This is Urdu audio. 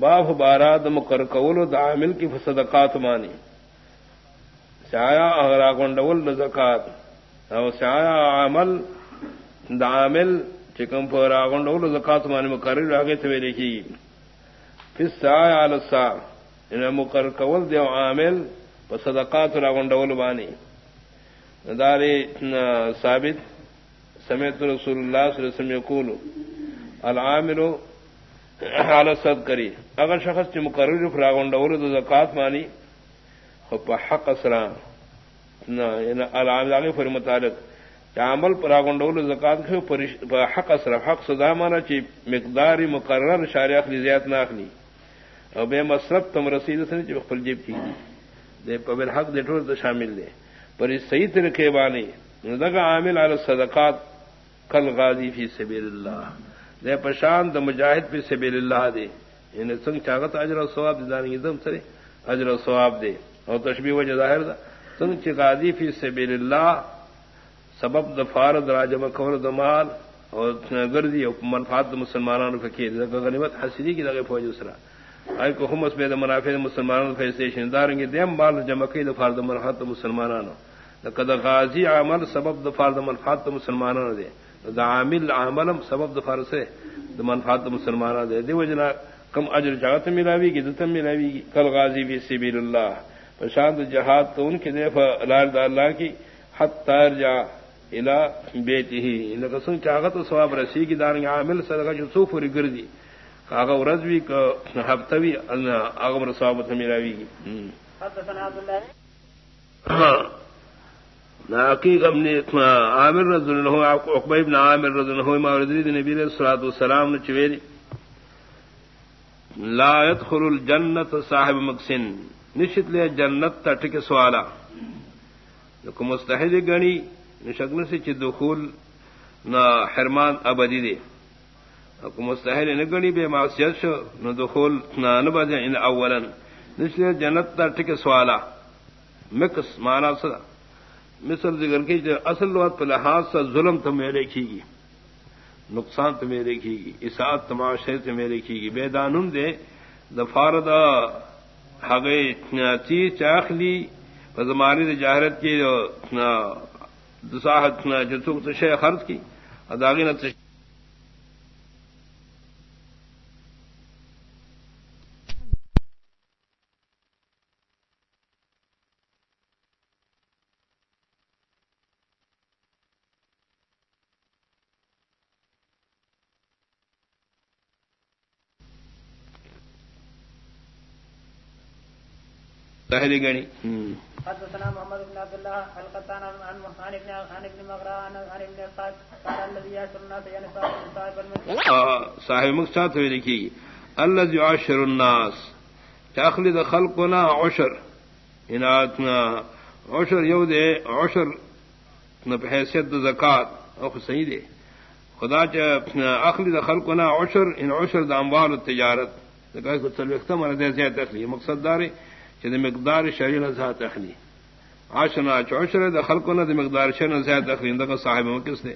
باف باراد مکر قول دا عامل کی فصدقات مانی۔ سایا اغرا گنڈول زکات۔ او سایا عمل دا عامل چکم پر گنڈول زکات مانی مقرر آگے تو لکھی۔ پھر سایا لسا ان مکر قول دیو عامل فصدقات را گنڈول بانی دارے ثابت، سمیت رسول اللہ صلی اللہ علیہ وسلم یقول العامل حالت صد کری۔ اگر شخص کی مقرر فراغنڈ تو زکات مانی خب حق اسرام یعنی العامل فر متعلق عمل پراغنڈول زکات حق اسرا حق سزا مانا چی مقداری مقرر شار اخلی زیات نہ اخلی۔ اور بے مصرف تم رسید سے چی خپل جیب کی۔ دے پبل حق دے ٹھوڑ تو شامل دے۔ پر اس صحیح طریقے بانی۔ دگا عامل علی الصدقات کل غازی فی سبیل اللہ۔ دے پشان دا مجاہد فی سبیل اللہ دے۔ یعنی سنگ چاغت اجر و ثواب دے دانی دم سرے اجر و ثواب دے اور تشبیہ وجہ ظاہر دا سنگ چ غازی فی سبیل اللہ سبب د فارد راجم کور د مال اور گردی اور منفات مسلمانوں کے غنیمت حسری کی لگے فوج اسرا آئی کو ہم اس میں منافع مسلمانوں فیصلے شندار گے دیم بال جمع کی دفار د منفات مسلمانوں قد غازی عمل سبب دفار د منفات مسلمانوں دے دا عامل عملم سبب دا منفات مسلمانوں دے دی. وجنا کم اجر جاگت ملاوی گی دتم ملاوی گی کل غازی فی سبیل اللہ پرشانت جہاد تو ان کے دیف اللہ کی حت تار جا الا بیتی ہی ان قسم چاغت ثواب رسی کی دار عامل صدقہ جو سوف اور گردی کاغا ورز بھی ہفتہ بھی اغم ثوابت ملاوی گی حدثنا عبداللہ عامر رضی اللہ عقبہ ابن عامر رضی اللہ موردی نبی علیہ الصلوۃ والسلام نے چویری لا يدخل الجنت صاحب مقسن، نشت لے جنت تٹ کے سوالا۔ کو مستحد گنی نشکل سے چ دخول نہ حرمان ابدی دے۔ کو مستحد نہ گنی بے معصیت شو نہ دخول نہ نبد ان یعنی اولا، نشت لے جنت تٹ کے سوالا۔ مکس مانا صدا مثل ذکر کی جو اصل وقت پہ لحاظ سے ظلم تو میرے کی گی، نقصان تو میرے کی گی اسات تماشے سے میرے کی گی، بے دان دے دفارد چیز چاخلی زمانی جاہرت کی جو دساحت جو شے خرچ کی اداغی نہ پہلی گنی۔ حدثنا محمد بن عبد الله القطان عن عن ابن عن ابن مغرا عن عن ابن قال قال الذي يعشر الناس يعني صاحب المسجد صاحب مقصد ہوئی لکھی؟ الذي يعشر الناس. تخلد خلقنا عشر۔ اناتنا عشر یو دے عشر نہ حیثیت زکات۔ او صحیح دے۔ خدا چ اخلد خلقنا عشر ان عشر د اموال التجارت کہ کو زیادہ مقصد دار چد مقدار شری نہ ذات اخنی آشنا چوشر دخل کو نہ مقدار شری شر زیاد اخلی صاحب کس نے